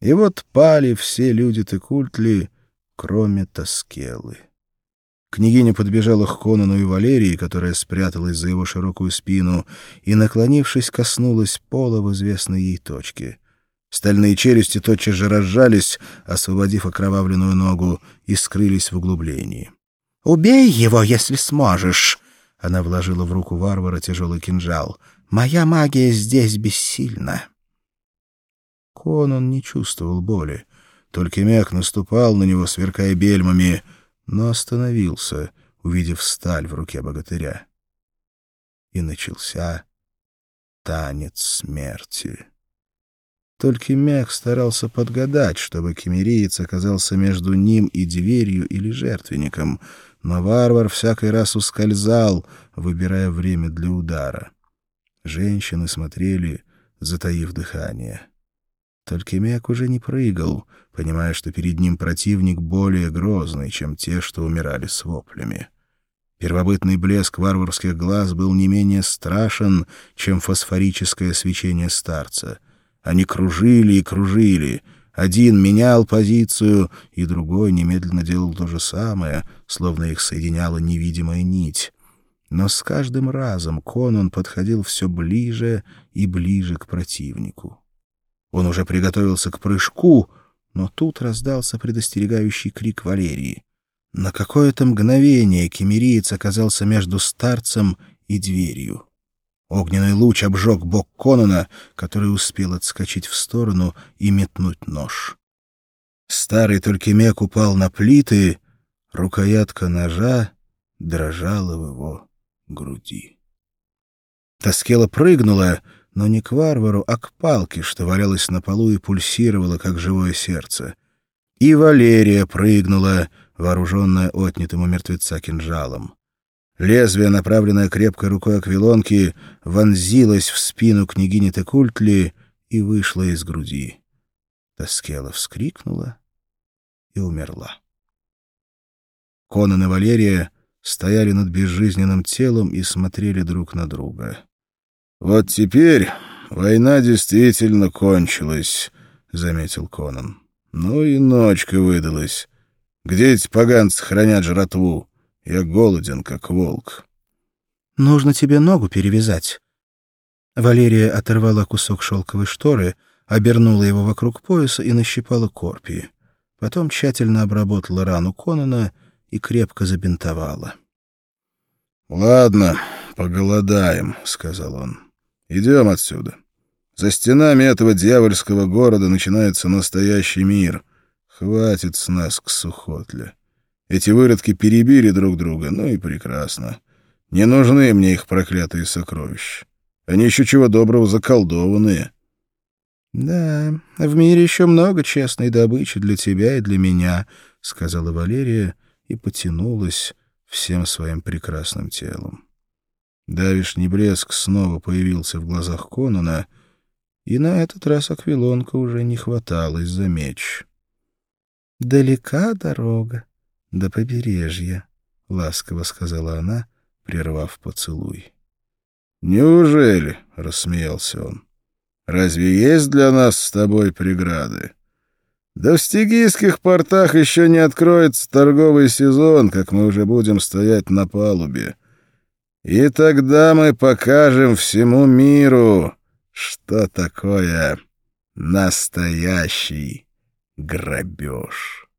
И вот пали все люди Текультли, кроме Тоскелы. Княгиня подбежала к Конану и Валерии, которая спряталась за его широкую спину, и, наклонившись, коснулась пола в известной ей точке. Стальные челюсти тотчас же разжались, освободив окровавленную ногу, и скрылись в углублении. «Убей его, если сможешь!» Она вложила в руку варвара тяжелый кинжал. «Моя магия здесь бессильна». Конан не чувствовал боли. Только мяк наступал на него, сверкая бельмами — но остановился, увидев сталь в руке богатыря. И начался танец смерти. Только Мех старался подгадать, чтобы кемериец оказался между ним и дверью или жертвенником, но варвар всякий раз ускользал, выбирая время для удара. Женщины смотрели, затаив дыхание. Только Мек уже не прыгал, понимая, что перед ним противник более грозный, чем те, что умирали с воплями. Первобытный блеск варварских глаз был не менее страшен, чем фосфорическое свечение старца. Они кружили и кружили. Один менял позицию, и другой немедленно делал то же самое, словно их соединяла невидимая нить. Но с каждым разом Конан подходил все ближе и ближе к противнику. Он уже приготовился к прыжку, но тут раздался предостерегающий крик Валерии. На какое-то мгновение кемериец оказался между старцем и дверью. Огненный луч обжег бок Конона, который успел отскочить в сторону и метнуть нож. Старый Толькимек упал на плиты, рукоятка ножа дрожала в его груди. Тоскела прыгнула, но не к варвару, а к палке, что валялась на полу и пульсировала, как живое сердце. И Валерия прыгнула, вооруженная отнятым у мертвеца кинжалом. Лезвие, направленное крепкой рукой аквилонки, вонзилось в спину княгини Текультли и вышло из груди. Тоскела вскрикнула и умерла. Конан и Валерия стояли над безжизненным телом и смотрели друг на друга. «Вот теперь война действительно кончилась», — заметил Конан. «Ну и ночка выдалась. Где эти поганцы хранят жратву? Я голоден, как волк». «Нужно тебе ногу перевязать». Валерия оторвала кусок шелковой шторы, обернула его вокруг пояса и нащипала корпии. Потом тщательно обработала рану Конана и крепко забинтовала. «Ладно, поголодаем», — сказал он. Идем отсюда. За стенами этого дьявольского города начинается настоящий мир. Хватит с нас к Сухотле. Эти выродки перебили друг друга, ну и прекрасно. Не нужны мне их проклятые сокровища. Они еще чего доброго заколдованные. — Да, в мире еще много честной добычи для тебя и для меня, — сказала Валерия и потянулась всем своим прекрасным телом. Давишний блеск снова появился в глазах Конона, и на этот раз Аквилонка уже не хваталась за меч. «Далека дорога до побережья», — ласково сказала она, прервав поцелуй. «Неужели?» — рассмеялся он. «Разве есть для нас с тобой преграды? Да в стигийских портах еще не откроется торговый сезон, как мы уже будем стоять на палубе». И тогда мы покажем всему миру, что такое настоящий грабеж.